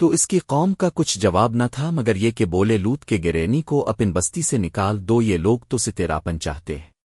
تو اس کی قوم کا کچھ جواب نہ تھا مگر یہ کہ بولے لوت کے گرینی کو اپن بستی سے نکال دو یہ لوگ تو سے تیراپن چاہتے ہیں۔